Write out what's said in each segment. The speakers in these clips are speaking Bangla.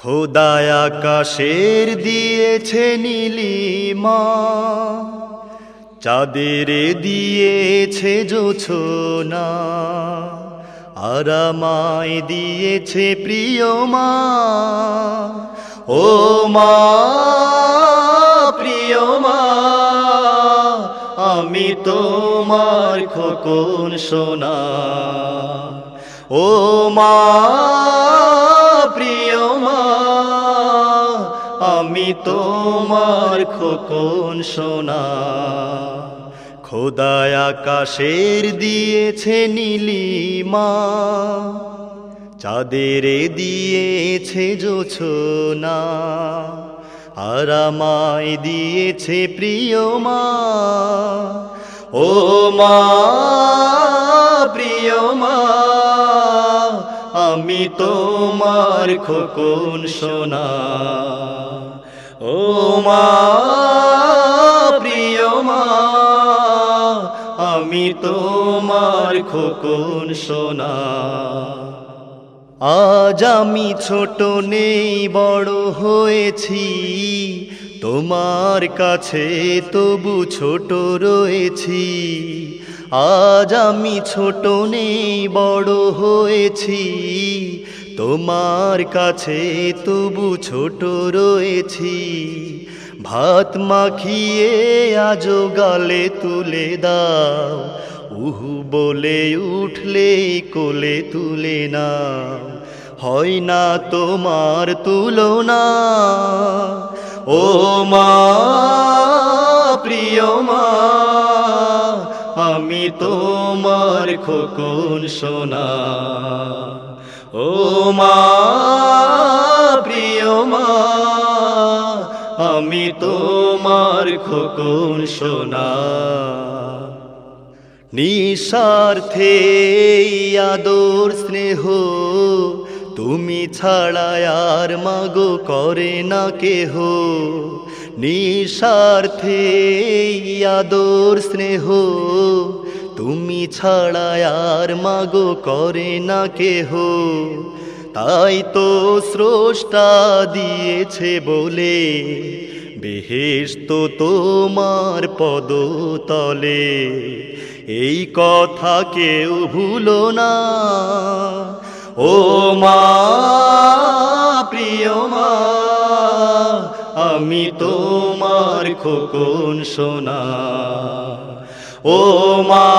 খোদায় আকাশের দিয়েছে নীলিমা, চাঁদের দিয়েছে জোছনা, আর আমায় দিয়েছে প্রিয় মা ও মা প্রিয় মা আমি তোমার খোকন সোনা। ও মা আমি তোমার খোকন সোনা। খোদায় আকাশের দিয়েছে নীলিমা। চাঁদের দিয়েছে জোছনা। আর আমায় দিয়েছে প্রিয় মা ও মা প্রিয় মা আমি তোমার খোকন সোনা। ও মা, প্রিয় মা, আমি তোমার খোকন সোনা। আজ আমি ছোট নেই, বড় হয়েছি। তোমার কাছে তবু ছোট রয়েছি। আজ আমি ছোট নেই, বড় হয়েছি। তোমার কাছে তবু ছোট রয়েছি। ভাত মাখিয়ে আজো গালে তুলে দাও। উহু বলে উঠলে কোলে তুলে না হয় না তোমার তুলনা। ও মা, প্রিয় মা, আমি তোমার খোকন সোনা। ও মা, প্রিয় মা, আমি তোমার খোকন সোনা। নিঃস্বার্থে আদর স্নেহ তুমি ছাড়া আর মাগো করে না কেহ। নিঃস্বার্থে আদর স্নেহ। তুমি ছাড়া আর মাগো করে না কেহ। তাই তো স্রষ্টা দিয়েছে বলে বেহেস্ত তোমার পদতলে। এই কথা কেউ ভুলো না। ও মা, প্রিয় মা, আমি তোমার খোকন সোনা। ও মা,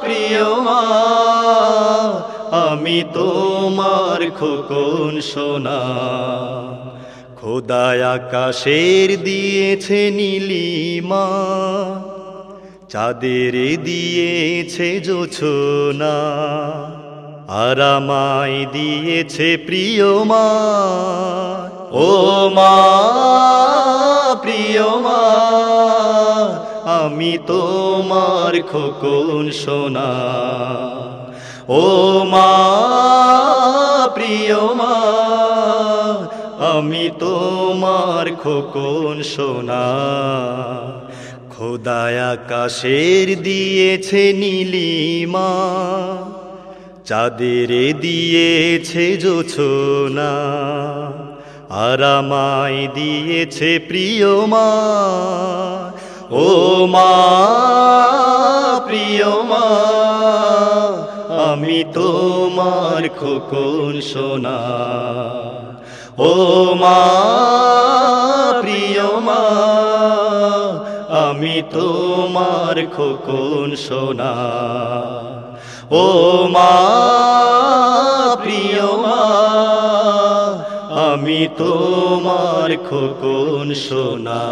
প্রিয় মা, আমি তোমার খোকন সোনা। খোদায় আকাশের দিয়েছে নীলিমা, চাঁদের দিয়েছে জোছনা। আর আমায় দিয়েছে প্রিয় মা। ও মা, প্রিয় মা, আমি তোমার খোকন সোনা। ও মা, প্রিয় মা, আমি তোমার খোকন সোনা। খোদায় আকাশের দিয়েছে নীলিমা। চাঁদের দিয়েছে জোছনা আর আমায় দিয়েছে প্রিয় মা। ও মা, প্রিয় মা, আমি তোমার খোকন সোনা। ও মা, প্রিয় মা, আমি তোমার খোকন সোনা। ও মা প্রিয় মা আমি তোমার খোকন সোনা।